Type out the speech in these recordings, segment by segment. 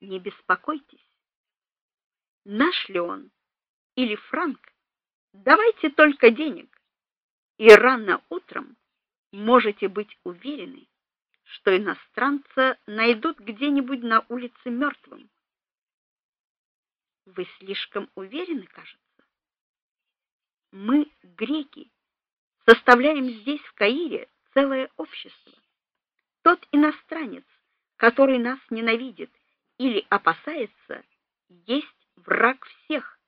Не беспокойтесь. Наш ли он или франк? Давайте только денег. И рано утром можете быть уверены, что иностранца найдут где-нибудь на улице мертвым. Вы слишком уверены, кажется. Мы, греки, составляем здесь в Каире целое общество. Тот иностранец, который нас ненавидит или опасается, есть враг всех.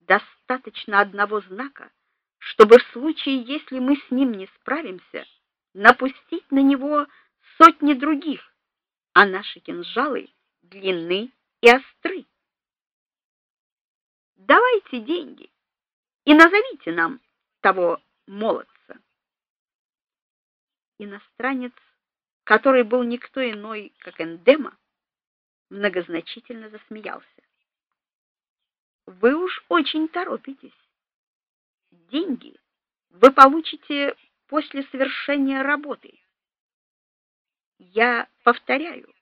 Достаточно одного знака, чтобы в случае, если мы с ним не справимся, напустить на него сотни других, а наши кинжалы длинны и остры. Давайте деньги и назовите нам того молодца. Иностранец, который был никто иной, как Эндема, многозначительно засмеялся. Вы уж очень торопитесь. Деньги вы получите после совершения работы. Я повторяю,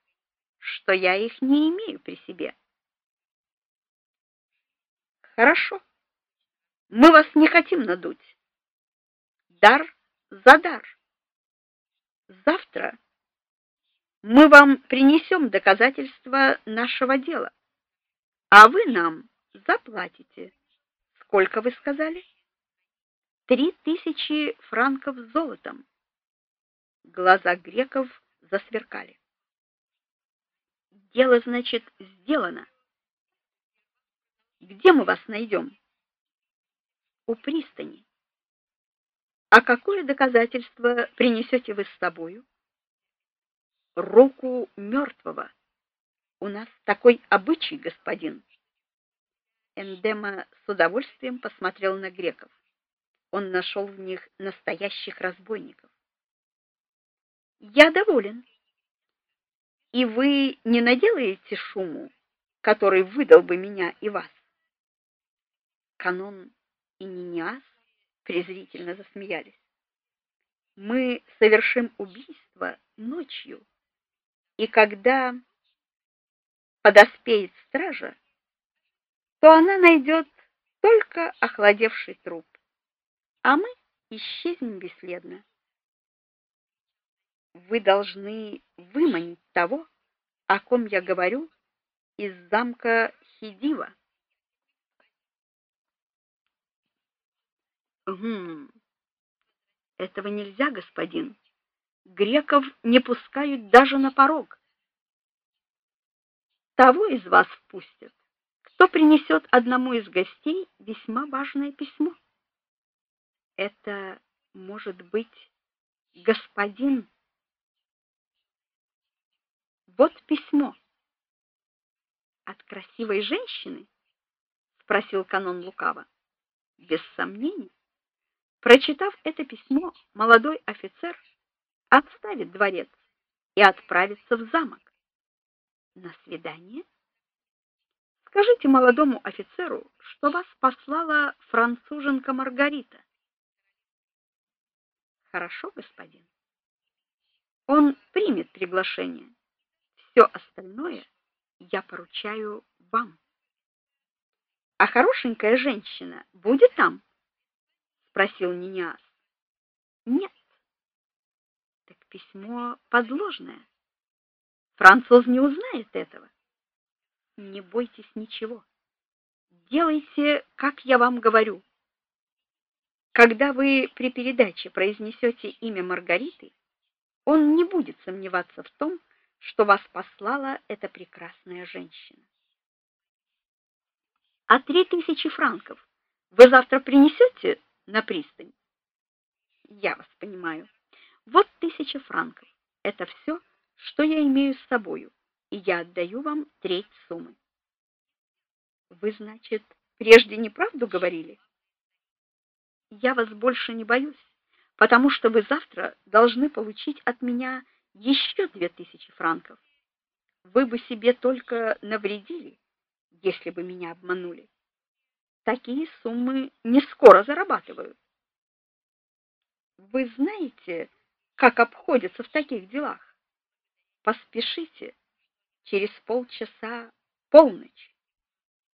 что я их не имею при себе. Хорошо. Мы вас не хотим надуть. Дар за дар. Завтра мы вам принесем доказательства нашего дела, а вы нам заплатите. Сколько вы сказали? Три тысячи франков золотом. Глаза греков засверкали. Дело, значит, сделано. Где мы вас найдем? У пристани. А какое доказательство принесете вы с собою? Руку мертвого. У нас такой обычай, господин. Эндема с удовольствием посмотрел на греков. Он нашел в них настоящих разбойников. Я доволен. И вы не наделаете шуму, который выдал бы меня и вас. Канон и Ниниас презрительно засмеялись. Мы совершим убийство ночью, и когда подоспеет стража, то она найдет только охладевший труп, а мы исчезнем бесследно. Вы должны выманить того, о ком я говорю, из замка Хидива. Гм. Этого нельзя, господин. Греков не пускают даже на порог. Того из вас впустят, кто принесет одному из гостей весьма важное письмо. Это может быть господин. Вот письмо. От красивой женщины? спросил канон лукаво. Без сомнения. Прочитав это письмо, молодой офицер отставит дворец и отправится в замок. На свидание? Скажите молодому офицеру, что вас послала француженка Маргарита. Хорошо, господин. Он примет приглашение. Все остальное я поручаю вам. А хорошенькая женщина будет там? спросил Ниниас. Нет. Письмо подложное. Француз не узнает этого. Не бойтесь ничего. Делайте, как я вам говорю. Когда вы при передаче произнесете имя Маргариты, он не будет сомневаться в том, что вас послала эта прекрасная женщина. А три тысячи франков вы завтра принесете на пристань. Я вас понимаю. Вот тысяча франков. Это все, что я имею с собою, и я отдаю вам треть суммы. Вы, значит, прежде неправду говорили? Я вас больше не боюсь, потому что вы завтра должны получить от меня еще две тысячи франков. Вы бы себе только навредили, если бы меня обманули такие суммы не скоро зарабатывают. Вы знаете, как обходятся в таких делах? Поспешите, Через полчаса полночь.